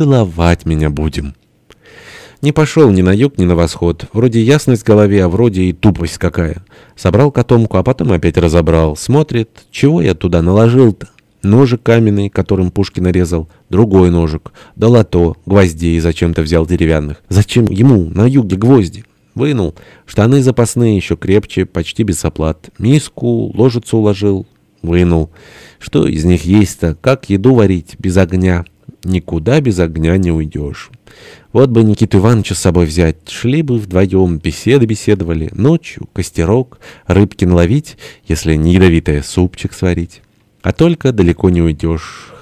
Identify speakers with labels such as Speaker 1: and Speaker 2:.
Speaker 1: целовать меня будем». Не пошел ни на юг, ни на восход. Вроде ясность в голове, а вроде и тупость какая. Собрал котомку, а потом опять разобрал. Смотрит, чего я туда наложил-то? Ножик каменный, которым Пушкин нарезал, другой ножик, долото, гвоздей зачем-то взял деревянных. Зачем ему на юге гвозди? Вынул. Штаны запасные, еще крепче, почти без оплат. Миску, ложицу уложил. Вынул. Что из них есть-то? Как еду варить без огня? Никуда без огня не уйдешь. Вот бы Никиту Ивановича с собой взять. Шли бы вдвоем, беседы беседовали. Ночью костерок, рыбки наловить, если не ядовитое, супчик сварить. А только далеко не уйдешь.